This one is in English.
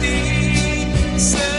ti.